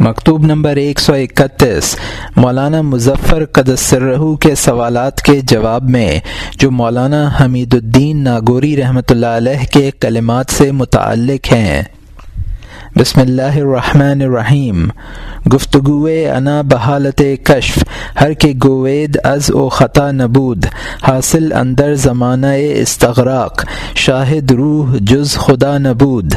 مکتوب نمبر ایک سو اکتیس، مولانا مظفر قدسرہو کے سوالات کے جواب میں، جو مولانا حمید الدین ناگوری رحمۃ اللہ علیہ کے کلمات سے متعلق ہیں۔ بسم اللہ الرحمن الرحیم۔ گفتگو انا بحالت کشف، ہر کے گوید از و خطا نبود، حاصل اندر زمانہ استغراق، شاہد روح جز خدا نبود۔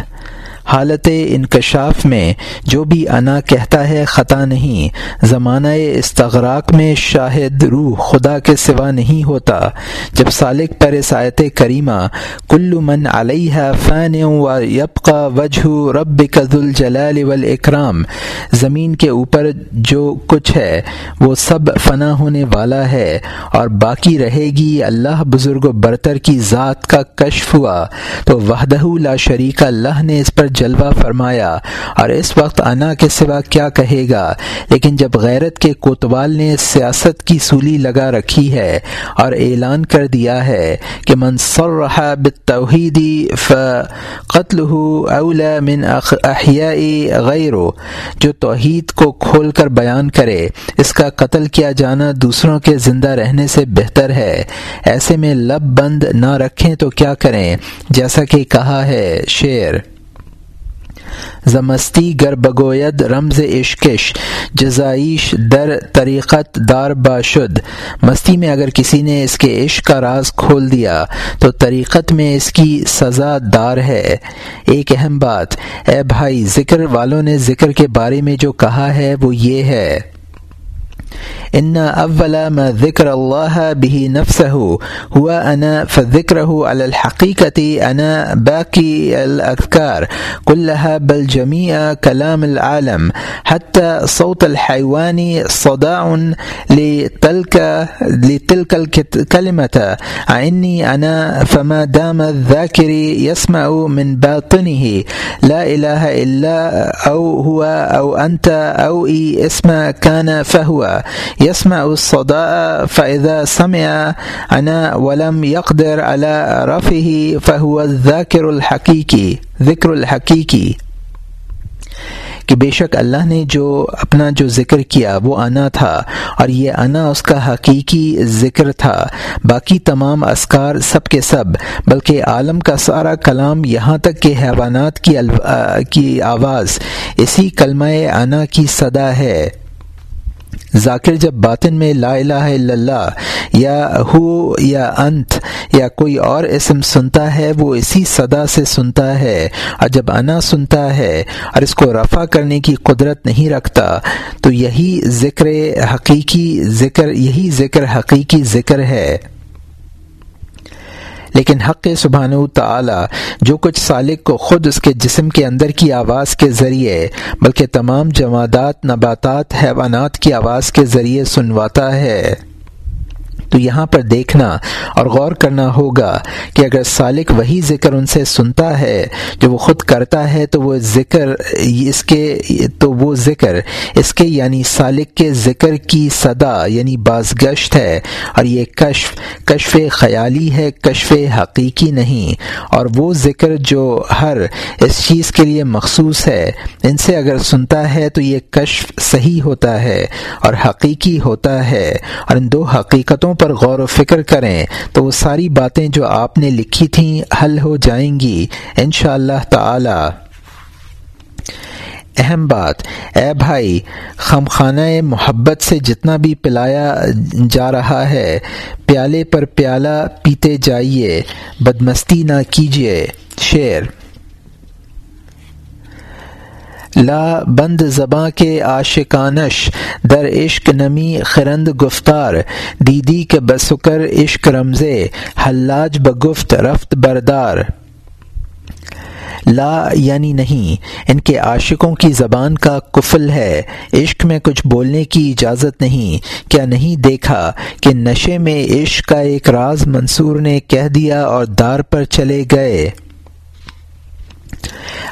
حالت انکشاف میں جو بھی انا کہتا ہے خطا نہیں، زمانہ استغراق میں شاہد روح خدا کے سوا نہیں ہوتا۔ جب سالک پر سایت کریمہ، کل من علیہ فین و یبقا وجہ رب کد الجلال والاکرام۔ زمین کے اوپر جو کچھ ہے، وہ سب فنا ہونے والا ہے اور باقی رہے گی اللہ بزرگ و برتر کی ذات کا کشف ہوا۔ تو وحدہ لا شریک اللہ نے اس پر جلوہ فرمایا، اور اس وقت انا کے سوا کیا کہے گا؟ لیکن جب غیرت کے کوتوال نے سیاست کی سولی لگا رکھی ہے اور اعلان کر دیا ہے کہ منصر رہا بتوحیدی اولا من احیاء غیر جو توحید کو کھول کر بیان کرے، اس کا قتل کیا جانا دوسروں کے زندہ رہنے سے بہتر ہے۔ ایسے میں لب بند نہ رکھیں تو کیا کریں؟ جیسا کہ کہا ہے شعر۔ زمستی گر بگوید رمز عشقش جزائش در طریقت دار باشد مستی میں اگر کسی نے اس کے عشق کا راز کھول دیا، تو طریقت میں اس کی سزا دار ہے۔ ایک اہم بات، اے بھائی، ذکر والوں نے ذکر کے بارے میں جو کہا ہے وہ یہ ہے۔ ان اول ما ذکر اللہ به نفسه هو انا فذكره على الحقيقه انا باقي الاذكار كلها، بل جميع كلام العالم، حتى صوت الحيوان صداع لتلك لتلك الكلمه عني انا فما دام الذاكر يسمع من باطنه، لا اله الا او هو او انت او اي اسم كان فهو يسمع الصداء فإذا سمع أنا ولم يقدر على رفه فهو الذاكر الحقيقي ذکر الحقیقی کہ بے شک اللہ نے جو اپنا جو ذکر کیا وہ انا تھا اور یہ انا اس کا حقیقی ذکر تھا۔ باقی تمام اسکار سب کے سب بلکہ عالم کا سارا کلام یہاں تک کہ حیوانات کی, کی آواز اسی کلمہ انا کی صدا ہے۔ ذاکر جب باطن میں لا الہ الا اللہ، یا ہو یا انت، یا کوئی اور اسم سنتا ہے، وہ اسی صدا سے سنتا ہے، اور جب انا سنتا ہے اور اس کو رفع کرنے کی قدرت نہیں رکھتا، تو یہی ذکر حقیقی ذکر، یہی ذکر حقیقی ذکر ہے۔ لیکن حق سبحان تعالی جو کچھ سالک کو خود اس کے جسم کے اندر کی آواز کے ذریعے، بلکہ تمام جمادات، نباتات، حیوانات کی آواز کے ذریعے سنواتا ہے۔ تو یہاں پر دیکھنا اور غور کرنا ہوگا کہ اگر سالک وہی ذکر ان سے سنتا ہے جو وہ خود کرتا ہے، تو وہ ذکر اس کے، تو وہ ذکر اس کے یعنی سالک کے ذکر کی صدا یعنی بازگشت ہے اور یہ کشف کشف خیالی ہے، کشف حقیقی نہیں۔ اور وہ ذکر جو ہر اس چیز کے لیے مخصوص ہے، ان سے اگر سنتا ہے تو یہ کشف صحیح ہوتا ہے اور حقیقی ہوتا ہے۔ اور ان دو حقیقتوں پر غور و فکر کریں تو وہ ساری باتیں جو آپ نے لکھی تھیں حل ہو جائیں گی ان شاء اللہ تعالی۔ اہم بات، اے بھائی خم خانہ محبت سے جتنا بھی پلایا جا رہا ہے، پیالے پر پیالہ پیتے جائیے، بدمستی نہ کیجیے۔ شعر لا بند زباں کے عاشقانش، در عشق نمی خرند گفتار، دیدی کے بسکر عشق رمزے، حلاج بگفت رفت بردار۔ لا یعنی نہیں، ان کے عاشقوں کی زبان کا کفل ہے۔ عشق میں کچھ بولنے کی اجازت نہیں، کیا نہیں دیکھا کہ نشے میں عشق کا ایک راز منصور نے کہہ دیا اور دار پر چلے گئے۔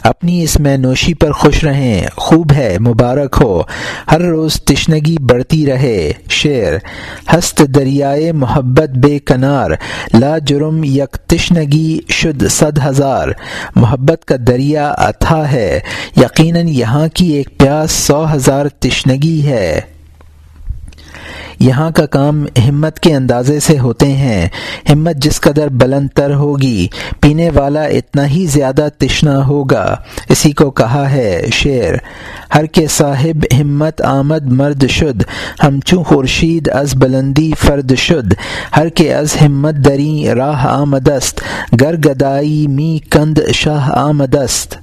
اپنی اس میں نوشی پر خوش رہیں، خوب ہے، مبارک ہو۔ ہر روز تشنگی بڑھتی رہے۔ شعر، ہست دریائے محبت بے کنار۔ لا جرم یک تشنگی شد صد ہزار۔ محبت کا دریا اتھا ہے۔ یقیناً یہاں کی ایک پیاس سو ہزار تشنگی ہے۔ یہاں کا کام ہمت کے اندازے سے ہوتے ہیں۔ ہمت جس قدر بلند تر ہوگی، پینے والا اتنا ہی زیادہ تشنا ہوگا۔ اسی کو کہا ہے شعر۔ ہر کے صاحب ہمت آمد مرد شد، ہم چوں خورشید از بلندی فرد شد۔ ہر کے از ہمت دری راہ آمدست، گر گدائی می کند شاہ آمدست۔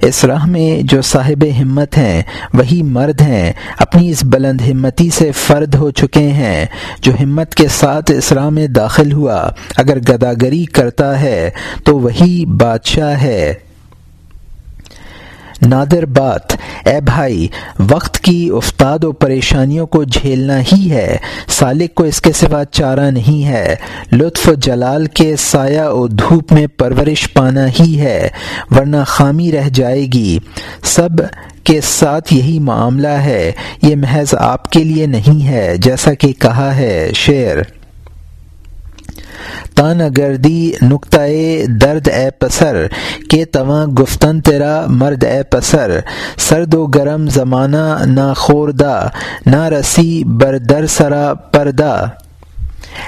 اس راہ میں جو صاحب ہمت ہیں، وہی مرد ہیں۔ اپنی اس بلند ہمتی سے فرد ہو چکے ہیں۔ جو ہمت کے ساتھ اس راہ میں داخل ہوا، اگر گداگری کرتا ہے، تو وہی بادشاہ ہے۔ نادر بات، اے بھائی، وقت کی افتاد و پریشانیوں کو جھیلنا ہی ہے، سالک کو اس کے سوا چارہ نہیں ہے، لطف و جلال کے سایہ و دھوپ میں پرورش پانا ہی ہے، ورنہ خامی رہ جائے گی۔ سب کے ساتھ یہی معاملہ ہے، یہ محض آپ کے لیے نہیں ہے، جیسا کہ کہا ہے شعر۔ تان گردی نقطۂ درد اے پسر کے تواں گفتن تیرا مرد اے پسر۔ سرد و گرم زمانہ نہ خوردہ، نہ رسی بردر سرا پردہ۔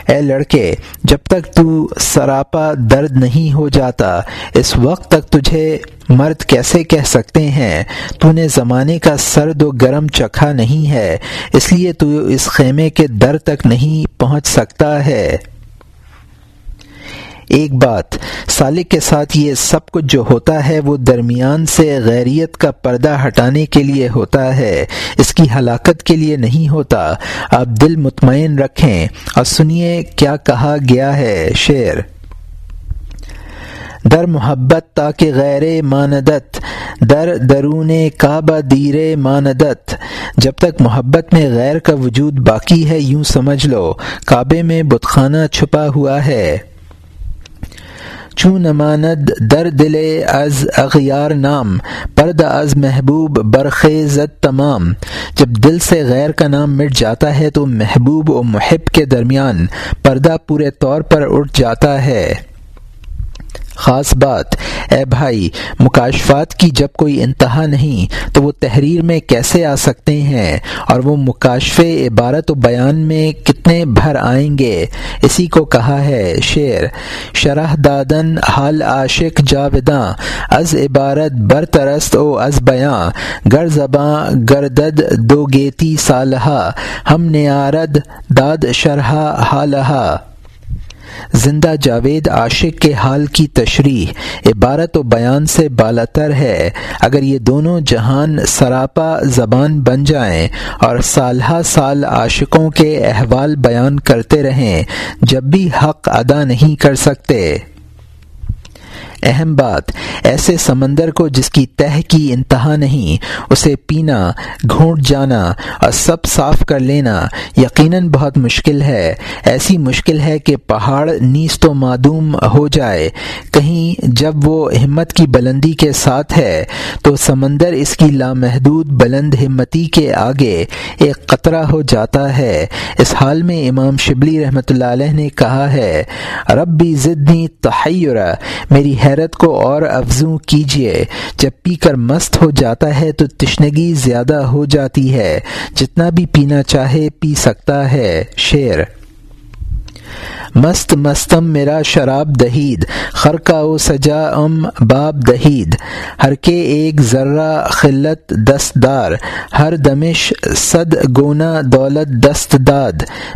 اے لڑکے، جب تک تو سراپا درد نہیں ہو جاتا، اس وقت تک تجھے مرد کیسے کہہ سکتے ہیں؟ تو نے زمانے کا سرد و گرم چکھا نہیں ہے، اس لیے تو اس خیمے کے در تک نہیں پہنچ سکتا ہے۔ ایک بات، سالک کے ساتھ یہ سب کچھ جو ہوتا ہے وہ درمیان سے غیریت کا پردہ ہٹانے کے لیے ہوتا ہے، اس کی ہلاکت کے لیے نہیں ہوتا۔ آپ دل مطمئن رکھیں۔ اور سنیے کیا کہا گیا ہے شعر۔ در محبت تاکہ غیر ماندت، در درون کعبہ دیر ماندت۔ جب تک محبت میں غیر کا وجود باقی ہے، یوں سمجھ لو، کعبے میں بتخانہ چھپا ہوا ہے۔ چون نماند در دل از اغیار نام، پرد از محبوب برخیزت تمام۔ جب دل سے غیر کا نام مٹ جاتا ہے تو محبوب و محب کے درمیان پردہ پورے طور پر اٹھ جاتا ہے۔ خاص بات، اے بھائی، مکاشفات کی جب کوئی انتہا نہیں، تو وہ تحریر میں کیسے آ سکتے ہیں؟ اور وہ مکاشف عبارت و بیان میں کتنے بھر آئیں گے؟ اسی کو کہا ہے شعر، شرح دادن حال عاشق جاوداں از عبارت برترست او از بیاں، گر زباں گردد دو گیتی صالحہ ہم نیارد داد شرح حالہ زندہ جاوید عاشق کے حال کی تشریح، عبارت و بیان سے بالاتر ہے۔ اگر یہ دونوں جہان سراپا زبان بن جائیں اور سالہ سال عاشقوں کے احوال بیان کرتے رہیں، جب بھی حق ادا نہیں کر سکتے۔ اہم بات، ایسے سمندر کو جس کی تہ کی انتہا نہیں، اسے پینا، گھونٹ جانا اور سب صاف کر لینا یقیناً بہت مشکل ہے۔ ایسی مشکل ہے کہ پہاڑ نیز تو معدوم ہو جائے۔ کہیں جب وہ ہمت کی بلندی کے ساتھ ہے، تو سمندر اس کی لامحدود بلند ہمتی کے آگے ایک قطرہ ہو جاتا ہے۔ اس حال میں امام شبلی رحمۃ اللہ علیہ نے کہا ہے، ربی ضدنی تحیر میری حیرت کو اور افزوں کیجیے جب پی کر مست ہو جاتا ہے تو تشنگی زیادہ ہو جاتی ہے۔ جتنا بھی پینا چاہے پی سکتا ہے۔ شعر مست مستم میرا شراب دہید خرکا و سجا ام باب دہید۔ ہر کے ایک ذرہ خلت دست دار، ہر دمش صد گونا دولت دست داد۔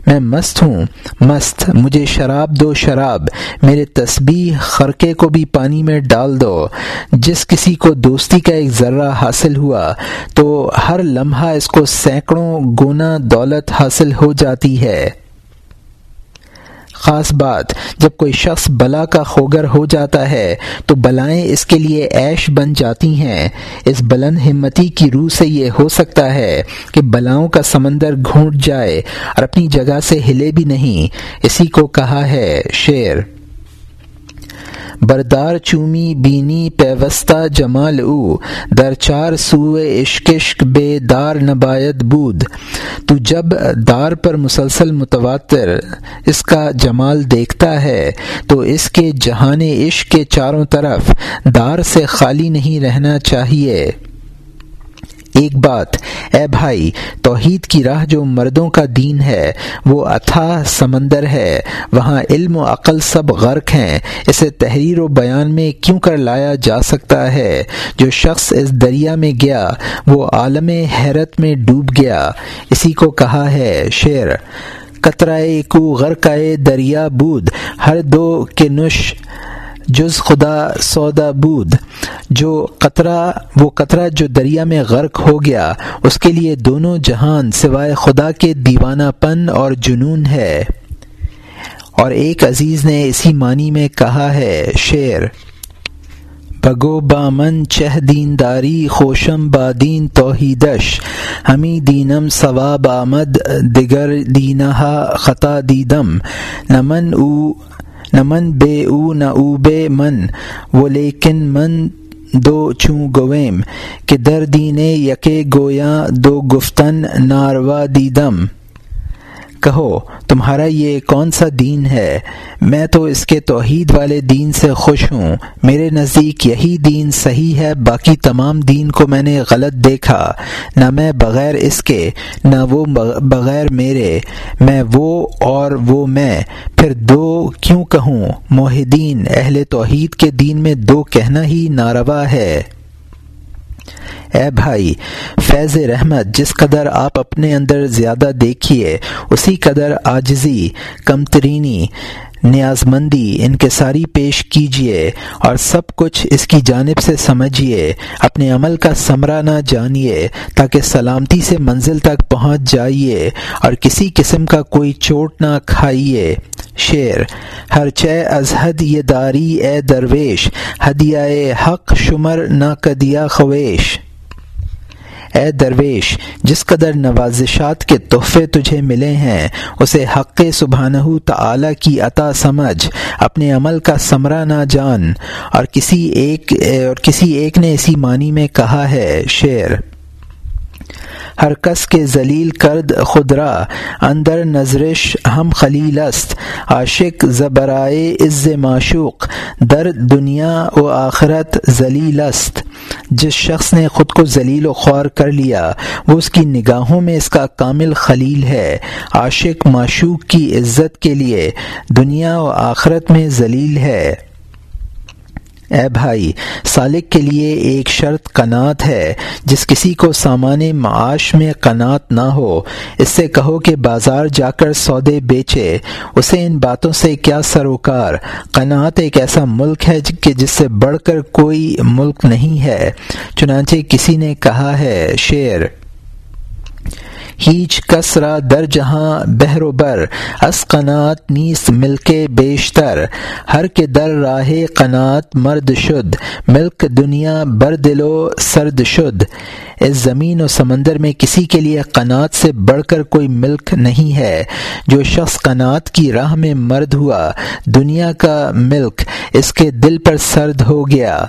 میں مست ہوں، مست، مجھے شراب دو شراب، میرے تسبیح خرقے کو بھی پانی میں ڈال دو۔ جس کسی کو دوستی کا ایک ذرہ حاصل ہوا، تو ہر لمحہ اس کو سینکڑوں گونا دولت حاصل ہو جاتی ہے۔ خاص بات، جب کوئی شخص بلا کا خوگر ہو جاتا ہے، تو بلائیں اس کے لیے عیش بن جاتی ہیں۔ اس بلند ہمتی کی روح سے یہ ہو سکتا ہے کہ بلاؤں کا سمندر گھونٹ جائے اور اپنی جگہ سے ہلے بھی نہیں۔ اسی کو کہا ہے شعر۔ بردار چومی بینی پیوستہ جمال او، در چار سوئے عشق بے دار نبایت بود۔ تو جب دار پر مسلسل متواتر اس کا جمال دیکھتا ہے، تو اس کے جہان عشق کے چاروں طرف دار سے خالی نہیں رہنا چاہیے۔ ایک بات، اے بھائی، توحید کی راہ جو مردوں کا دین ہے، وہ اتھا سمندر ہے، وہاں علم و عقل سب غرق ہیں۔ اسے تحریر و بیان میں کیوں کر لایا جا سکتا ہے؟ جو شخص اس دریا میں گیا، وہ عالم حیرت میں ڈوب گیا۔ اسی کو کہا ہے شعر قطرائے کو غرقائے دریا بود، ہر دو کے نش جز خدا سودا بود، جو قطرہ، وہ قطرہ جو دریا میں غرق ہو گیا، اس کے لیے دونوں جہان سوائے خدا کے دیوانہ پن اور جنون ہے۔ اور ایک عزیز نے اسی معنی میں کہا ہے، شعر، بگو بامن چہ دینداری، خوشم بادین توحیدش، ہمی دینم ثواب آمد، دگر دینہا خطا دیدم نمن او نہ من بے او نہ او بے من وہ لیکن من دو چوں گویم، کہ در دینے یکے گویا دو گفتن ناروا دیدم۔ کہو، تمہارا یہ کون سا دین ہے؟ میں تو اس کے توحید والے دین سے خوش ہوں۔ میرے نزدیک یہی دین صحیح ہے، باقی تمام دین کو میں نے غلط دیکھا۔ نہ میں بغیر اس کے، نہ وہ بغیر میرے۔ میں وہ اور وہ میں۔ پھر دو کیوں کہوں؟ موحدین، اہل توحید کے دین میں دو کہنا ہی ناروا ہے۔ اے بھائی، فیض رحمت، جس قدر آپ اپنے اندر زیادہ دیکھیے، اسی قدر آجزی کمترینی نیاز مندی انکساری پیش کیجیے اور سب کچھ اس کی جانب سے سمجھیے، اپنے عمل کا ثمرہ نہ جانیے، تاکہ سلامتی سے منزل تک پہنچ جائیے اور کسی قسم کا کوئی چوٹ نہ کھائیے۔ شعر، ہر چے ازحد یہ داری، اے درویش، ہدیہ حق شمر نہ کدیا خویش۔ اے درویش، جس قدر نوازشات کے تحفے تجھے ملے ہیں، اسے حق سبحانہ تعالی کی عطا سمجھ، اپنے عمل کا ثمرہ نہ جان۔ اور کسی ایک، اور کسی ایک نے اسی معنی میں کہا ہے، شعر، ہر کس کے ذلیل کرد خدرا اندر نظرش ہم خلیل است۔ عاشق زبرائے عز معشوق، در دنیا و آخرت ذلیل است۔ جس شخص نے خود کو ذلیل و خوار کر لیا، وہ اس کی نگاہوں میں اس کا کامل خلیل ہے۔ عاشق معشوق کی عزت کے لیے دنیا و آخرت میں ذلیل ہے۔ اے بھائی، سالک کے لیے ایک شرط کنات ہے۔ جس کسی کو سامان معاش میں کنات نہ ہو، اس سے کہو کہ بازار جا کر سودے بیچے۔ اسے ان باتوں سے کیا سروکار؟ کنات ایک ایسا ملک ہے کہ جس سے بڑھ کر کوئی ملک نہیں ہے۔ چنانچہ کسی نے کہا ہے شعر ہیچ کسرا در جہاں بہر و بر اس قنات نیس مل کے بیشتر۔ ہر کے در راہ قنات مرد شد، ملک دنیا بر دل و سرد شد۔ اس زمین و سمندر میں کسی کے لیے قنات سے بڑھ کر کوئی ملک نہیں ہے۔ جو شخص قنات کی راہ میں مرد ہوا، دنیا کا ملک اس کے دل پر سرد ہو گیا۔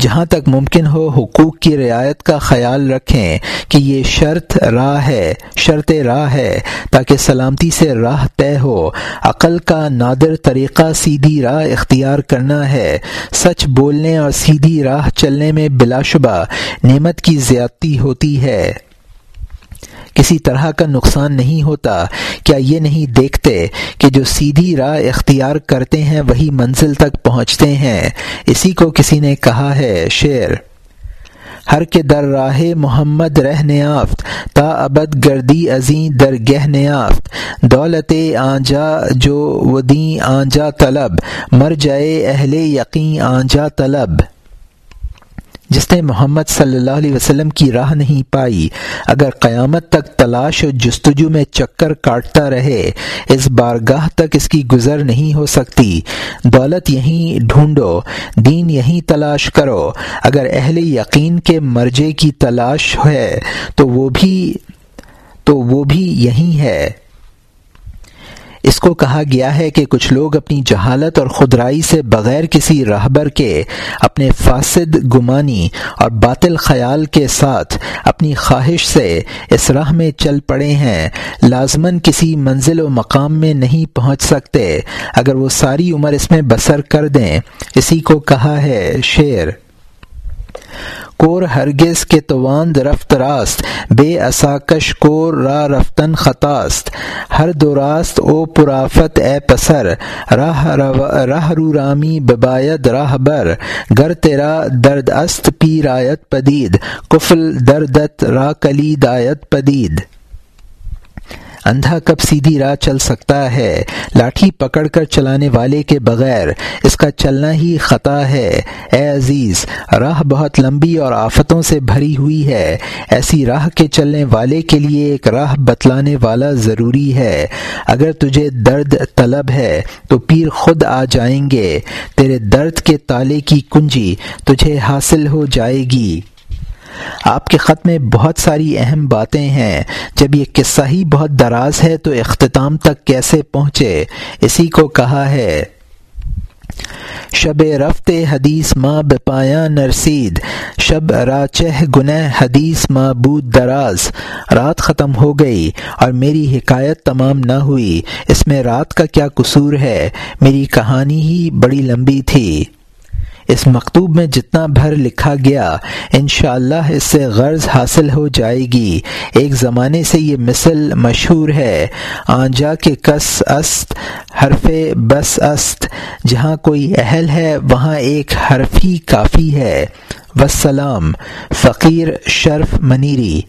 جہاں تک ممکن ہو حقوق کی رعایت کا خیال رکھیں کہ یہ شرط راہ ہے، شرط راہ ہے، تاکہ سلامتی سے راہ طے ہو۔ عقل کا نادر طریقہ سیدھی راہ اختیار کرنا ہے۔ سچ بولنے اور سیدھی راہ چلنے میں بلا شبہ نعمت کی زیادتی ہوتی ہے۔ کسی طرح کا نقصان نہیں ہوتا۔ کیا یہ نہیں دیکھتے کہ جو سیدھی راہ اختیار کرتے ہیں وہی منزل تک پہنچتے ہیں؟ اسی کو کسی نے کہا ہے شعر۔ ہر کے در راہ محمد رہ نیافت، تا ابد گردی ازیں درگہ نیافت۔ دولت آنجا جو ودیں آنجا طلب، مر جائے اہل یقین آنجا طلب۔ جس نے محمد صلی اللہ علیہ وسلم کی راہ نہیں پائی۔ اگر قیامت تک تلاش و جستجو میں چکر کاٹتا رہے، اس بارگاہ تک اس کی گزر نہیں ہو سکتی۔ دولت یہیں ڈھونڈو، دین یہیں تلاش کرو۔ اگر اہل یقین کے مرجے کی تلاش ہے، تو وہ بھی، تو وہ بھی یہی ہے۔ اس کو کہا گیا ہے کہ کچھ لوگ اپنی جہالت اور خدرائی سے بغیر کسی رہبر کے اپنے فاسد گمانی اور باطل خیال کے ساتھ اپنی خواہش سے اس راہ میں چل پڑے ہیں، لازماً کسی منزل و مقام میں نہیں پہنچ سکتے۔ اگر وہ ساری عمر اس میں بسر کر دیں، اسی کو کہا ہے شعر۔ کور ہرگز کے تواند رفت راست، بے اساکش کور را رفتن خطاست ہر دوراست او پرافت، اے پسر، راہ راہ رو رامی بباید راہ بر۔ گر تیرا درد است پی رایت پدید۔ کفل دردت را کلی دایت پدید۔ اندھا کب سیدھی راہ چل سکتا ہے؟ لاٹھی پکڑ کر چلانے والے کے بغیر اس کا چلنا ہی خطا ہے۔ اے عزیز، راہ بہت لمبی اور آفتوں سے بھری ہوئی ہے۔ ایسی راہ کے چلنے والے کے لیے ایک راہ بتلانے والا ضروری ہے۔ اگر تجھے درد طلب ہے تو پیر خود آ جائیں گے۔ تیرے درد کے تالے کی کنجی تجھے حاصل ہو جائے گی۔ آپ کے خط میں بہت ساری اہم باتیں ہیں۔ جب یہ قصہ ہی بہت دراز ہے تو اختتام تک کیسے پہنچے؟ اسی کو کہا ہے۔ شب رفت حدیث ماں بپایا نرسید۔ شب راچہ گنہ حدیث ماں بود دراز۔ رات ختم ہو گئی اور میری حکایت تمام نہ ہوئی۔ اس میں رات کا کیا قصور ہے؟ میری کہانی ہی بڑی لمبی تھی۔ اس مکتوب میں جتنا بھر لکھا گیا، انشاءاللہ اللہ اس سے غرض حاصل ہو جائے گی۔ ایک زمانے سے یہ مثل مشہور ہے، آنجا کے کس است، حرف بس است، جہاں کوئی اہل ہے، وہاں ایک حرف ہی کافی ہے۔ وسلام فقیر شرف منیری۔